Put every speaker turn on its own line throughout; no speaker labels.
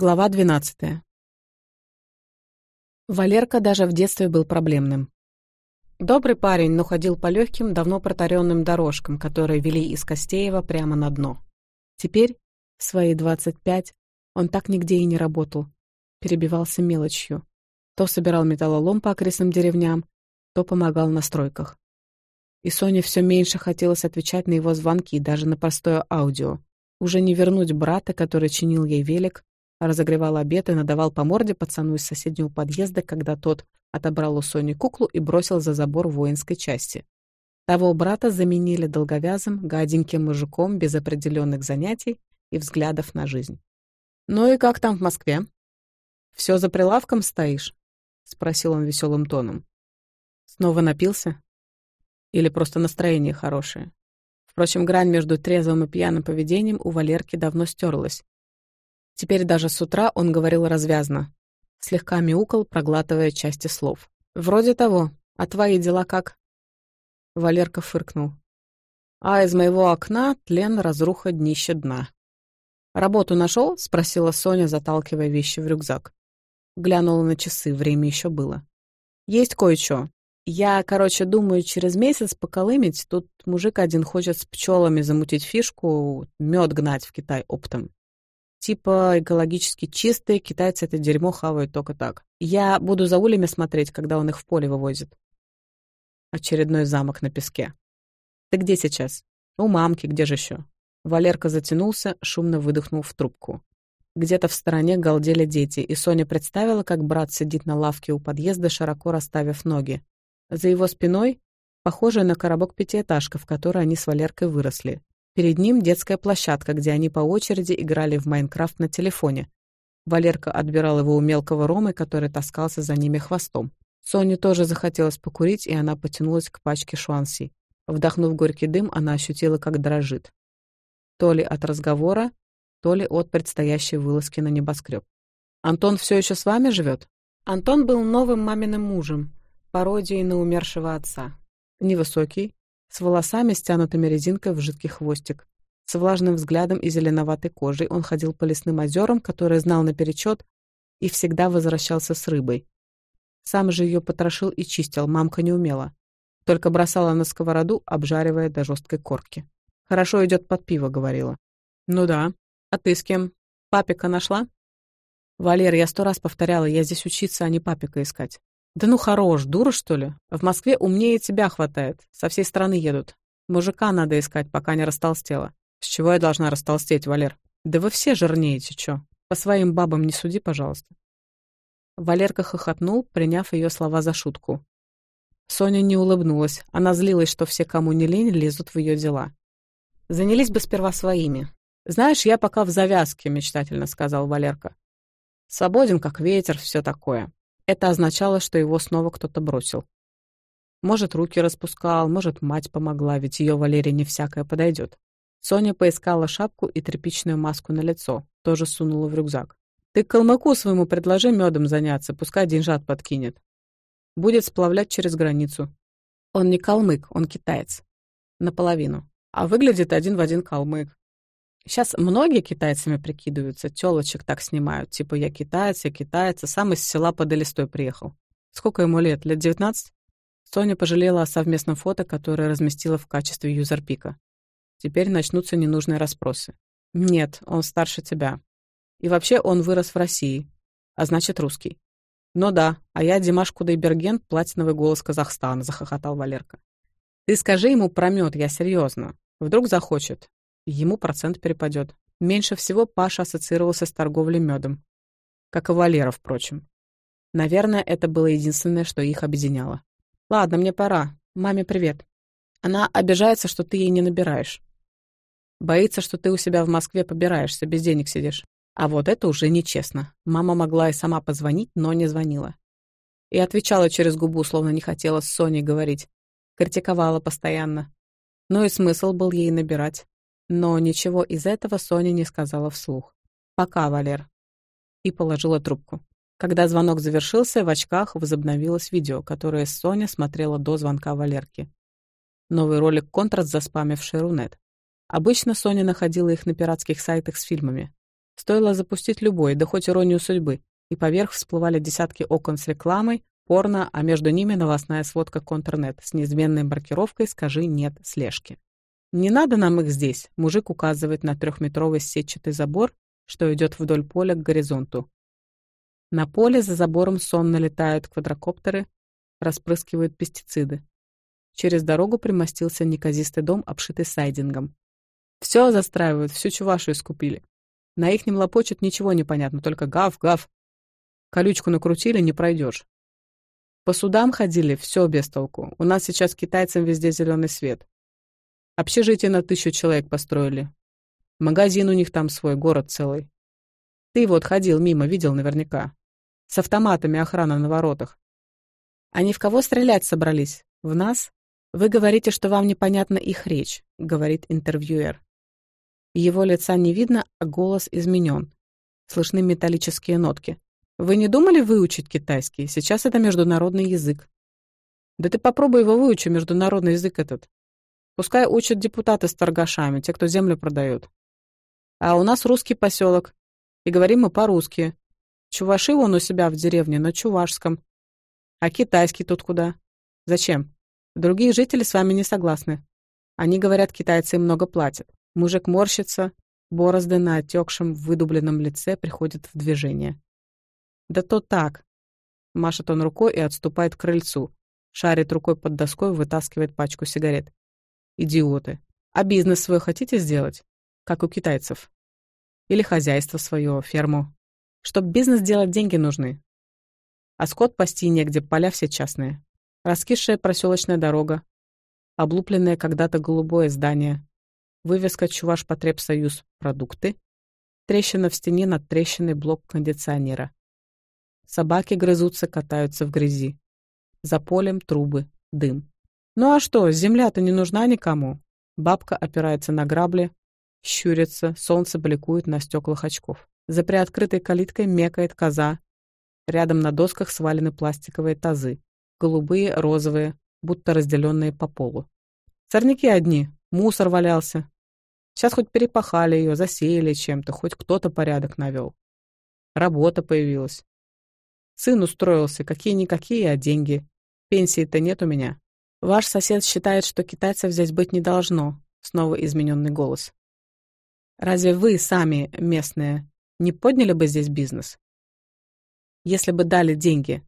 Глава 12. Валерка даже в детстве был проблемным. Добрый парень, но ходил по легким, давно протаренным дорожкам, которые вели из Костеева прямо на дно. Теперь, в свои 25, он так нигде и не работал. Перебивался мелочью. То собирал металлолом по окрестным деревням, то помогал на стройках. И Соне все меньше хотелось отвечать на его звонки, даже на простое аудио. Уже не вернуть брата, который чинил ей велик, Разогревал обед и надавал по морде пацану из соседнего подъезда, когда тот отобрал у Сони куклу и бросил за забор воинской части. Того брата заменили долговязым, гаденьким мужиком без определенных занятий и взглядов на жизнь. «Ну и как там в Москве?» «Все за прилавком стоишь?» — спросил он веселым тоном. «Снова напился? Или просто настроение хорошее?» Впрочем, грань между трезвым и пьяным поведением у Валерки давно стерлась, Теперь даже с утра он говорил развязно, слегка мяукал, проглатывая части слов. «Вроде того. А твои дела как?» Валерка фыркнул. «А из моего окна тлен разруха днище дна». «Работу нашел?» — спросила Соня, заталкивая вещи в рюкзак. Глянула на часы, время еще было. «Есть кое-что. Я, короче, думаю, через месяц поколымить. Тут мужик один хочет с пчелами замутить фишку, мед гнать в Китай оптом типа экологически чистые, китайцы это дерьмо хавают только так. Я буду за улями смотреть, когда он их в поле вывозит. Очередной замок на песке. Ты где сейчас? У мамки, где же еще? Валерка затянулся, шумно выдохнул в трубку. Где-то в стороне галдели дети, и Соня представила, как брат сидит на лавке у подъезда, широко расставив ноги. За его спиной похожая на коробок пятиэтажка, в которой они с Валеркой выросли. Перед ним детская площадка, где они по очереди играли в Майнкрафт на телефоне. Валерка отбирал его у мелкого Ромы, который таскался за ними хвостом. Соне тоже захотелось покурить, и она потянулась к пачке шуанси. Вдохнув горький дым, она ощутила, как дрожит. То ли от разговора, то ли от предстоящей вылазки на небоскреб. «Антон все еще с вами живет?» Антон был новым маминым мужем, пародией на умершего отца. Невысокий, с волосами, стянутыми резинкой в жидкий хвостик. С влажным взглядом и зеленоватой кожей он ходил по лесным озерам, которые знал наперечет, и всегда возвращался с рыбой. Сам же ее потрошил и чистил, мамка не умела. Только бросала на сковороду, обжаривая до жесткой корки. «Хорошо идет под пиво», — говорила. «Ну да. А ты с кем? Папика нашла?» «Валер, я сто раз повторяла, я здесь учиться, а не папика искать». Да ну хорош, дура что ли? В Москве умнее тебя хватает. Со всей страны едут. Мужика надо искать, пока не растолстела. С чего я должна растолстеть, Валер? Да вы все жирнеете, чё? По своим бабам не суди, пожалуйста. Валерка хохотнул, приняв ее слова за шутку. Соня не улыбнулась. Она злилась, что все, кому не лень, лезут в ее дела. Занялись бы сперва своими. «Знаешь, я пока в завязке», — мечтательно сказал Валерка. «Свободен, как ветер, все такое. Это означало, что его снова кто-то бросил. Может, руки распускал, может, мать помогла, ведь ее Валерия не всякое подойдет. Соня поискала шапку и тряпичную маску на лицо, тоже сунула в рюкзак. «Ты калмыку своему предложи медом заняться, пускай деньжат подкинет. Будет сплавлять через границу». Он не калмык, он китаец. Наполовину. А выглядит один в один калмык. Сейчас многие китайцами прикидываются, телочек так снимают, типа я китаец, я китаец, а сам из села под Элистой приехал. Сколько ему лет? Лет 19? Соня пожалела о совместном фото, которое разместила в качестве юзерпика. Теперь начнутся ненужные расспросы. Нет, он старше тебя. И вообще он вырос в России, а значит русский. Но да, а я Димаш Кудайберген, платиновый голос Казахстана, захохотал Валерка. Ты скажи ему про мед, я серьезно. Вдруг захочет ему процент перепадет. Меньше всего Паша ассоциировался с торговлей медом. Как и Валера, впрочем. Наверное, это было единственное, что их объединяло. «Ладно, мне пора. Маме привет. Она обижается, что ты ей не набираешь. Боится, что ты у себя в Москве побираешься, без денег сидишь. А вот это уже нечестно. Мама могла и сама позвонить, но не звонила. И отвечала через губу, словно не хотела с Соней говорить. Критиковала постоянно. Но и смысл был ей набирать. Но ничего из этого Соня не сказала вслух. «Пока, Валер». И положила трубку. Когда звонок завершился, в очках возобновилось видео, которое Соня смотрела до звонка Валерки. Новый ролик «Контраст», заспамивший Рунет. Обычно Соня находила их на пиратских сайтах с фильмами. Стоило запустить любой, да хоть иронию судьбы, и поверх всплывали десятки окон с рекламой, порно, а между ними новостная сводка «Контрнет» с неизменной маркировкой «Скажи нет слежки». «Не надо нам их здесь», — мужик указывает на трехметровый сетчатый забор, что идет вдоль поля к горизонту. На поле за забором сонно летают квадрокоптеры, распрыскивают пестициды. Через дорогу примостился неказистый дом, обшитый сайдингом. Все застраивают, всю чувашу искупили. На ихнем лопочет ничего не понятно, только гав-гав. Колючку накрутили, не пройдешь. По судам ходили, все без толку. У нас сейчас китайцам везде зеленый свет. Общежитие на тысячу человек построили. Магазин у них там свой, город целый. Ты вот ходил мимо, видел наверняка. С автоматами охрана на воротах. Они в кого стрелять собрались? В нас? Вы говорите, что вам непонятна их речь, говорит интервьюер. Его лица не видно, а голос изменен. Слышны металлические нотки. Вы не думали выучить китайский? Сейчас это международный язык. Да ты попробуй его выучи, международный язык этот. Пускай учат депутаты с торгашами, те, кто землю продает. А у нас русский поселок, и говорим мы по-русски. Чуваши он у себя в деревне, на чувашском. А китайский тут куда? Зачем? Другие жители с вами не согласны. Они говорят, китайцы им много платят. Мужик морщится, борозды на отекшем, выдубленном лице приходят в движение. Да то так. Машет он рукой и отступает к крыльцу. Шарит рукой под доской, вытаскивает пачку сигарет. Идиоты. А бизнес свой хотите сделать? Как у китайцев. Или хозяйство свое, ферму. Чтоб бизнес делать, деньги нужны. А скот пасти негде, поля все частные. Раскисшая проселочная дорога. Облупленное когда-то голубое здание. Вывеска «Чуваш Потребсоюз. Продукты». Трещина в стене над трещиной блок кондиционера. Собаки грызутся, катаются в грязи. За полем трубы, дым. «Ну а что, земля-то не нужна никому!» Бабка опирается на грабли, щурится, солнце бликует на стеклах очков. За приоткрытой калиткой мекает коза. Рядом на досках свалены пластиковые тазы. Голубые, розовые, будто разделенные по полу. Сорняки одни, мусор валялся. Сейчас хоть перепахали ее, засеяли чем-то, хоть кто-то порядок навел. Работа появилась. Сын устроился, какие-никакие, а деньги. Пенсии-то нет у меня. Ваш сосед считает, что китайцев здесь быть не должно. Снова измененный голос. Разве вы сами, местные, не подняли бы здесь бизнес? Если бы дали деньги,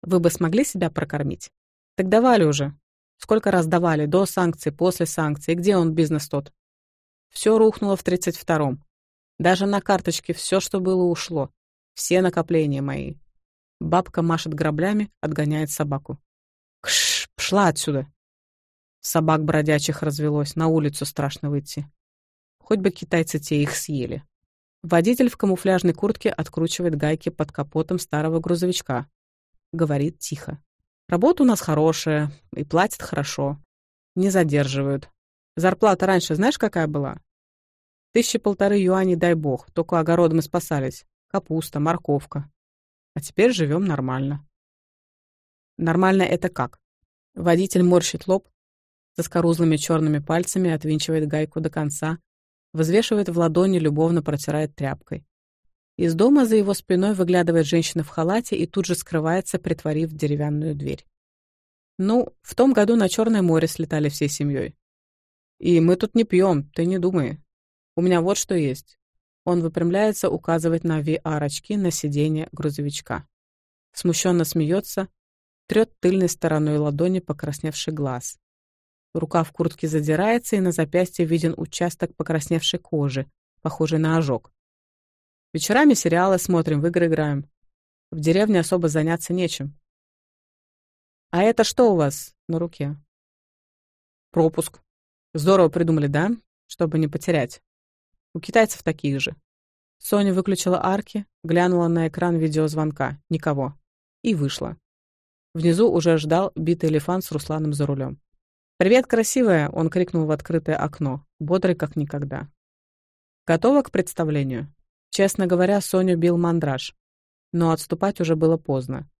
вы бы смогли себя прокормить? Так давали уже. Сколько раз давали, до санкций, после санкций, где он бизнес тот? Все рухнуло в 32-м. Даже на карточке все, что было, ушло. Все накопления мои. Бабка машет граблями, отгоняет собаку. Шла отсюда!» Собак бродячих развелось, на улицу страшно выйти. Хоть бы китайцы те их съели. Водитель в камуфляжной куртке откручивает гайки под капотом старого грузовичка. Говорит тихо. «Работа у нас хорошая, и платят хорошо. Не задерживают. Зарплата раньше знаешь, какая была? Тысячи полторы юаней, дай бог, только огородом и спасались. Капуста, морковка. А теперь живем нормально». «Нормально это как?» Водитель морщит лоб, соскорузлыми черными пальцами отвинчивает гайку до конца, взвешивает в ладони, любовно протирает тряпкой. Из дома за его спиной выглядывает женщина в халате и тут же скрывается, притворив деревянную дверь. Ну, в том году на Черное море слетали всей семьей. И мы тут не пьем, ты не думай. У меня вот что есть. Он выпрямляется, указывает на VR-очки на сиденье грузовичка. Смущенно смеется, Трёт тыльной стороной ладони покрасневший глаз. Рукав куртки задирается, и на запястье виден участок покрасневшей кожи, похожий на ожог. Вечерами сериалы смотрим, в игры играем. В деревне особо заняться нечем. А это что у вас на руке? Пропуск. Здорово придумали, да? Чтобы не потерять. У китайцев таких же. Соня выключила арки, глянула на экран видеозвонка. Никого. И вышла. Внизу уже ждал битый элефант с Русланом за рулем. «Привет, красивая!» — он крикнул в открытое окно, бодрый как никогда. «Готова к представлению?» Честно говоря, Соню бил мандраж, но отступать уже было поздно.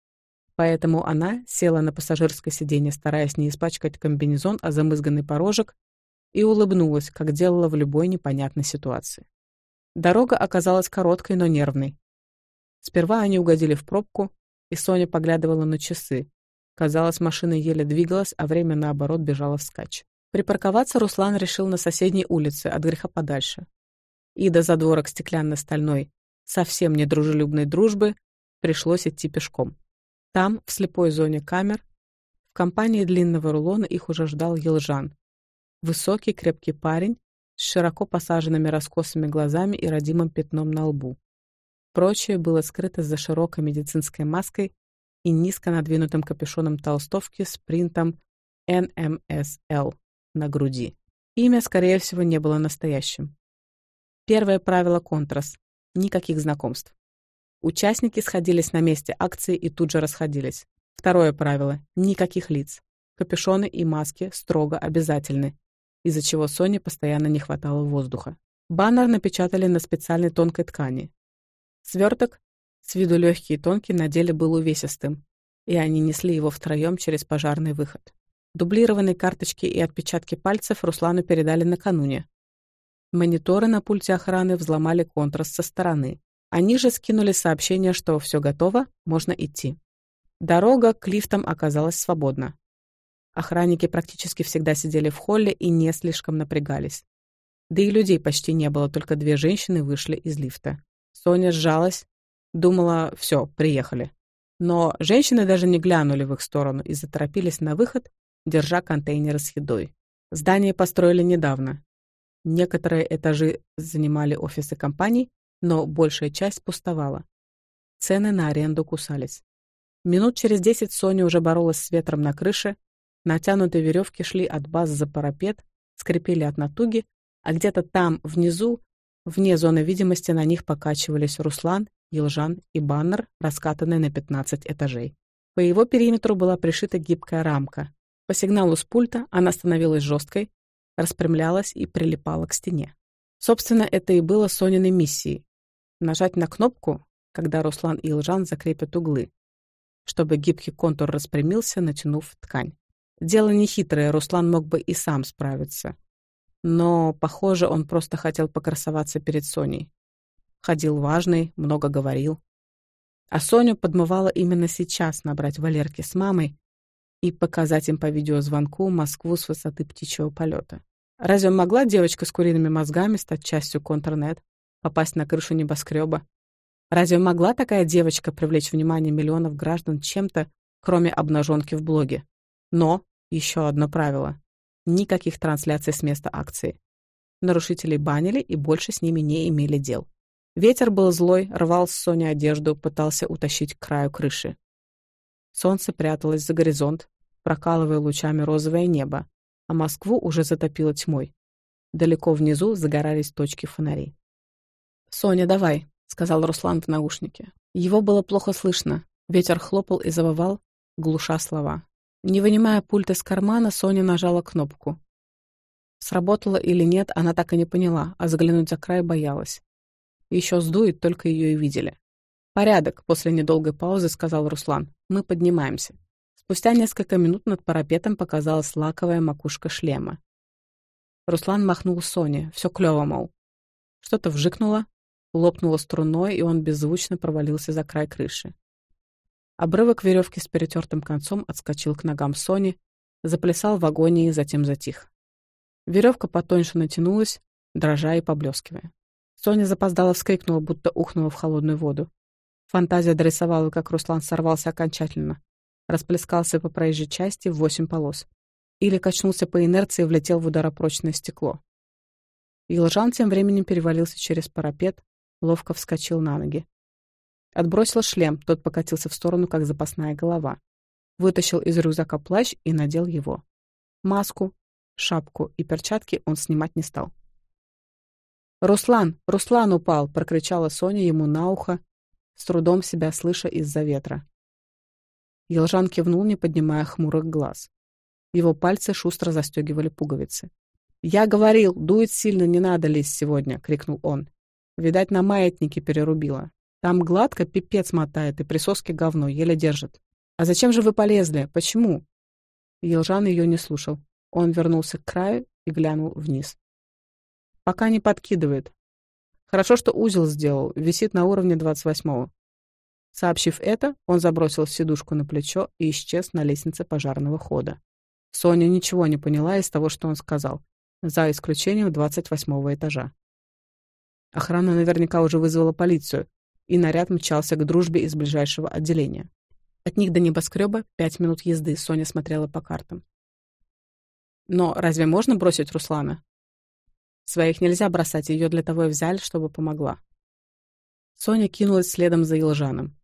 Поэтому она села на пассажирское сиденье, стараясь не испачкать комбинезон, а замызганный порожек, и улыбнулась, как делала в любой непонятной ситуации. Дорога оказалась короткой, но нервной. Сперва они угодили в пробку, и Соня поглядывала на часы. Казалось, машина еле двигалась, а время, наоборот, бежало вскачь. Припарковаться Руслан решил на соседней улице, от греха подальше. И до задворок стеклянно-стальной, совсем недружелюбной дружбы, пришлось идти пешком. Там, в слепой зоне камер, в компании длинного рулона их уже ждал Елжан. Высокий, крепкий парень с широко посаженными раскосыми глазами и родимым пятном на лбу. Прочее было скрыто за широкой медицинской маской и низко надвинутым капюшоном толстовки с принтом NMSL на груди. Имя, скорее всего, не было настоящим. Первое правило Контрас — никаких знакомств. Участники сходились на месте акции и тут же расходились. Второе правило — никаких лиц. Капюшоны и маски строго обязательны, из-за чего Соне постоянно не хватало воздуха. Баннер напечатали на специальной тонкой ткани, Сверток, с виду легкий и тонкий, на деле был увесистым, и они несли его втроем через пожарный выход. Дублированные карточки и отпечатки пальцев Руслану передали накануне. Мониторы на пульте охраны взломали контраст со стороны. Они же скинули сообщение, что все готово, можно идти. Дорога к лифтам оказалась свободна. Охранники практически всегда сидели в холле и не слишком напрягались. Да и людей почти не было, только две женщины вышли из лифта. Соня сжалась, думала, все, приехали. Но женщины даже не глянули в их сторону и заторопились на выход, держа контейнеры с едой. Здание построили недавно. Некоторые этажи занимали офисы компаний, но большая часть пустовала. Цены на аренду кусались. Минут через десять Соня уже боролась с ветром на крыше, натянутые веревки шли от баз за парапет, скрипели от натуги, а где-то там, внизу, Вне зоны видимости на них покачивались Руслан, Елжан и баннер, раскатанный на 15 этажей. По его периметру была пришита гибкая рамка. По сигналу с пульта она становилась жесткой, распрямлялась и прилипала к стене. Собственно, это и было Сониной миссией. Нажать на кнопку, когда Руслан и Илжан закрепят углы, чтобы гибкий контур распрямился, натянув ткань. Дело нехитрое, Руслан мог бы и сам справиться. Но, похоже, он просто хотел покрасоваться перед Соней. Ходил важный, много говорил. А Соню подмывало именно сейчас набрать Валерки с мамой и показать им по видеозвонку Москву с высоты птичьего полета. Разве могла девочка с куриными мозгами стать частью контрнет, попасть на крышу небоскреба? Разве могла такая девочка привлечь внимание миллионов граждан чем-то, кроме обнаженки в блоге? Но еще одно правило никаких трансляций с места акции. Нарушителей банили и больше с ними не имели дел. Ветер был злой, рвал с Сони одежду, пытался утащить к краю крыши. Солнце пряталось за горизонт, прокалывая лучами розовое небо, а Москву уже затопило тьмой. Далеко внизу загорались точки фонарей. «Соня, давай», — сказал Руслан в наушнике. Его было плохо слышно. Ветер хлопал и завывал, глуша слова. Не вынимая пульт из кармана, Соня нажала кнопку. Сработало или нет, она так и не поняла, а заглянуть за край боялась. Еще сдует, только ее и видели. «Порядок», — после недолгой паузы сказал Руслан. «Мы поднимаемся». Спустя несколько минут над парапетом показалась лаковая макушка шлема. Руслан махнул Соне, все клево, мол. Что-то вжикнуло, лопнуло струной, и он беззвучно провалился за край крыши. Обрывок веревки с перетертым концом отскочил к ногам Сони, заплясал в агонии, затем затих. Веревка потоньше натянулась, дрожа и поблескивая. Соня запоздала вскрикнула, будто ухнула в холодную воду. Фантазия дорисовала, как Руслан сорвался окончательно, расплескался по проезжей части в восемь полос. Или качнулся по инерции и влетел в ударопрочное стекло. Елжан тем временем перевалился через парапет, ловко вскочил на ноги. Отбросил шлем, тот покатился в сторону, как запасная голова. Вытащил из рюкзака плащ и надел его. Маску, шапку и перчатки он снимать не стал. «Руслан! Руслан упал!» — прокричала Соня ему на ухо, с трудом себя слыша из-за ветра. Елжан кивнул, не поднимая хмурых глаз. Его пальцы шустро застегивали пуговицы. «Я говорил, дует сильно, не надо лезть сегодня!» — крикнул он. Видать, на маятнике перерубило. Там гладко пипец мотает, и присоски говно, еле держит. А зачем же вы полезли? Почему?» Елжан ее не слушал. Он вернулся к краю и глянул вниз. «Пока не подкидывает. Хорошо, что узел сделал, висит на уровне 28-го. Сообщив это, он забросил сидушку на плечо и исчез на лестнице пожарного хода. Соня ничего не поняла из того, что он сказал, за исключением 28-го этажа. Охрана наверняка уже вызвала полицию, и наряд мчался к дружбе из ближайшего отделения. От них до небоскреба пять минут езды, Соня смотрела по картам. Но разве можно бросить Руслана? Своих нельзя бросать, ее для того и взяли, чтобы помогла. Соня кинулась следом за Елжаном.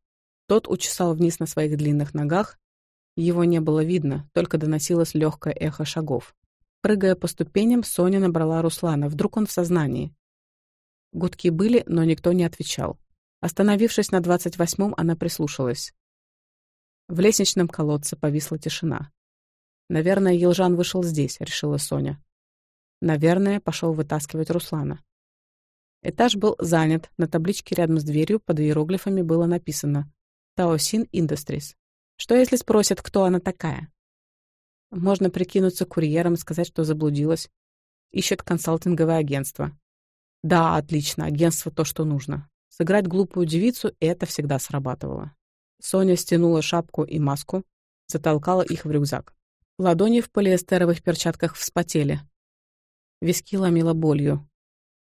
Тот учесал вниз на своих длинных ногах. Его не было видно, только доносилось легкое эхо шагов. Прыгая по ступеням, Соня набрала Руслана. Вдруг он в сознании. Гудки были, но никто не отвечал. Остановившись на двадцать восьмом, она прислушалась. В лестничном колодце повисла тишина. «Наверное, Елжан вышел здесь», — решила Соня. «Наверное, пошел вытаскивать Руслана». Этаж был занят, на табличке рядом с дверью под иероглифами было написано «Таосин Industries». Что если спросят, кто она такая? Можно прикинуться курьером, сказать, что заблудилась. Ищет консалтинговое агентство. Да, отлично, агентство то, что нужно. Сыграть глупую девицу — это всегда срабатывало. Соня стянула шапку и маску, затолкала их в рюкзак. Ладони в полиэстеровых перчатках вспотели. Виски ломила болью.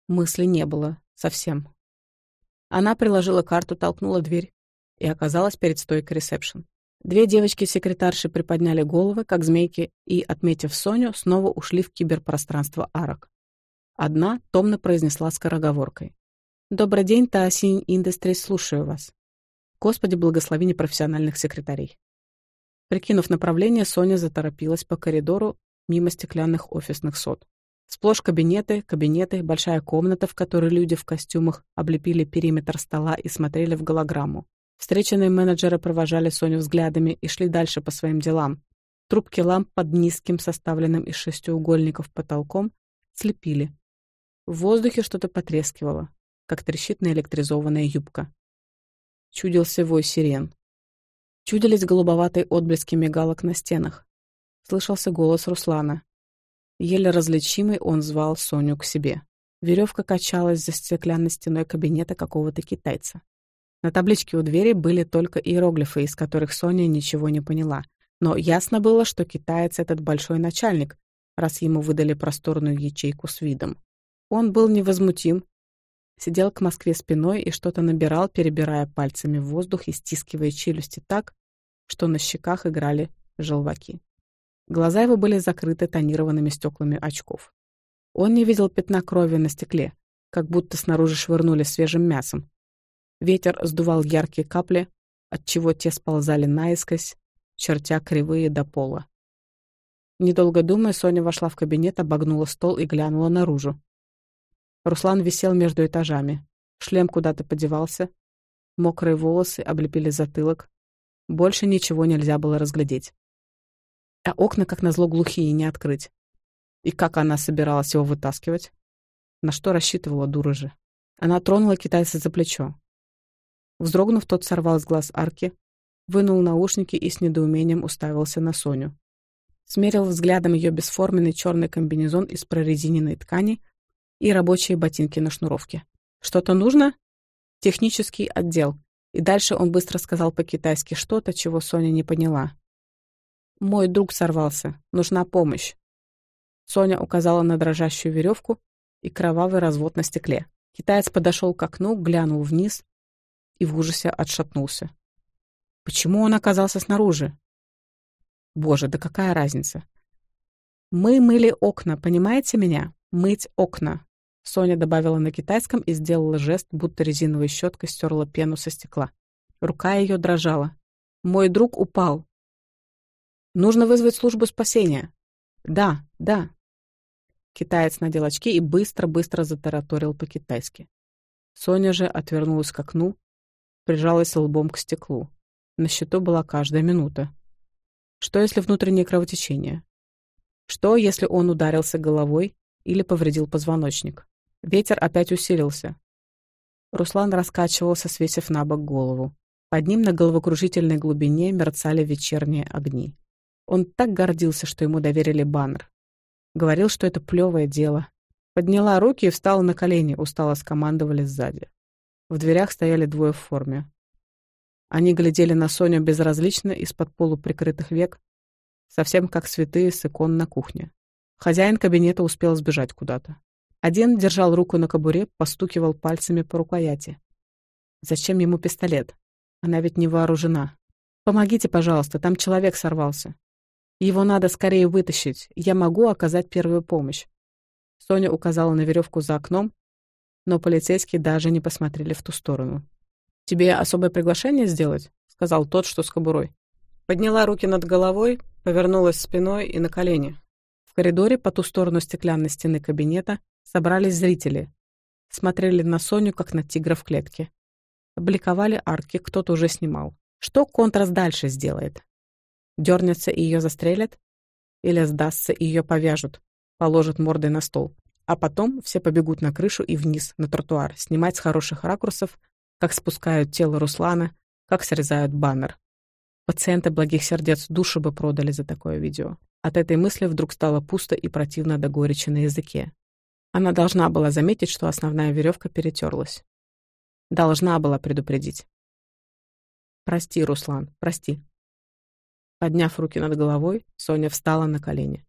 Мысли не было совсем. Она приложила карту, толкнула дверь и оказалась перед стойкой ресепшн. Две девочки-секретарши приподняли головы, как змейки, и, отметив Соню, снова ушли в киберпространство арок. Одна томно произнесла скороговоркой. Добрый день, Таосинь Industries, слушаю вас. Господи, благослови непрофессиональных секретарей. Прикинув направление, Соня заторопилась по коридору мимо стеклянных офисных сот. Сплошь кабинеты, кабинеты, большая комната, в которой люди в костюмах облепили периметр стола и смотрели в голограмму. Встреченные менеджеры провожали Соню взглядами и шли дальше по своим делам. Трубки ламп под низким, составленным из шестиугольников потолком, слепили. В воздухе что-то потрескивало как трещитная электризованная юбка. Чудился вой сирен. Чудились голубоватые отблески мигалок на стенах. Слышался голос Руслана. Еле различимый он звал Соню к себе. Веревка качалась за стеклянной стеной кабинета какого-то китайца. На табличке у двери были только иероглифы, из которых Соня ничего не поняла. Но ясно было, что китаец этот большой начальник, раз ему выдали просторную ячейку с видом. Он был невозмутим, сидел к Москве спиной и что-то набирал, перебирая пальцами воздух и стискивая челюсти так, что на щеках играли желваки. Глаза его были закрыты тонированными стеклами очков. Он не видел пятна крови на стекле, как будто снаружи швырнули свежим мясом. Ветер сдувал яркие капли, отчего те сползали наискось, чертя кривые до пола. Недолго думая, Соня вошла в кабинет, обогнула стол и глянула наружу. Руслан висел между этажами. Шлем куда-то подевался. Мокрые волосы облепили затылок. Больше ничего нельзя было разглядеть. А окна, как назло, глухие, не открыть. И как она собиралась его вытаскивать? На что рассчитывала дура же? Она тронула китайца за плечо. Вздрогнув, тот сорвал с глаз арки, вынул наушники и с недоумением уставился на Соню. Смерил взглядом ее бесформенный черный комбинезон из прорезиненной ткани и рабочие ботинки на шнуровке. «Что-то нужно?» «Технический отдел». И дальше он быстро сказал по-китайски что-то, чего Соня не поняла. «Мой друг сорвался. Нужна помощь». Соня указала на дрожащую веревку и кровавый развод на стекле. Китаец подошел к окну, глянул вниз и в ужасе отшатнулся. Почему он оказался снаружи? Боже, да какая разница? Мы мыли окна, понимаете меня? Мыть окна. Соня добавила на китайском и сделала жест, будто резиновой щеткой стерла пену со стекла. Рука ее дрожала. «Мой друг упал». «Нужно вызвать службу спасения». «Да, да». Китаец надел очки и быстро-быстро затараторил по-китайски. Соня же отвернулась к окну, прижалась лбом к стеклу. На счету была каждая минута. Что, если внутреннее кровотечение? Что, если он ударился головой или повредил позвоночник? Ветер опять усилился. Руслан раскачивался, свесив на бок голову. Под ним на головокружительной глубине мерцали вечерние огни. Он так гордился, что ему доверили баннер. Говорил, что это плевое дело. Подняла руки и встала на колени, устало скомандовали сзади. В дверях стояли двое в форме. Они глядели на Соню безразлично из-под полуприкрытых век, совсем как святые с икон на кухне. Хозяин кабинета успел сбежать куда-то. Один держал руку на кобуре, постукивал пальцами по рукояти. «Зачем ему пистолет? Она ведь не вооружена. Помогите, пожалуйста, там человек сорвался. Его надо скорее вытащить, я могу оказать первую помощь». Соня указала на веревку за окном, но полицейские даже не посмотрели в ту сторону. «Тебе особое приглашение сделать?» — сказал тот, что с кобурой. Подняла руки над головой, повернулась спиной и на колени. В коридоре по ту сторону стеклянной стены кабинета собрались зрители. Смотрели на Соню, как на тигра в клетке. Обликовали арки, кто-то уже снимал. Что Контрас дальше сделает? Дернется и ее застрелят? Или сдастся и ее повяжут, положат мордой на стол? А потом все побегут на крышу и вниз, на тротуар, снимать с хороших ракурсов, как спускают тело Руслана, как срезают баннер. Пациенты благих сердец душу бы продали за такое видео. От этой мысли вдруг стало пусто и противно до горечи на языке. Она должна была заметить, что основная веревка перетерлась. Должна была предупредить. «Прости, Руслан, прости». Подняв руки над головой, Соня встала на колени.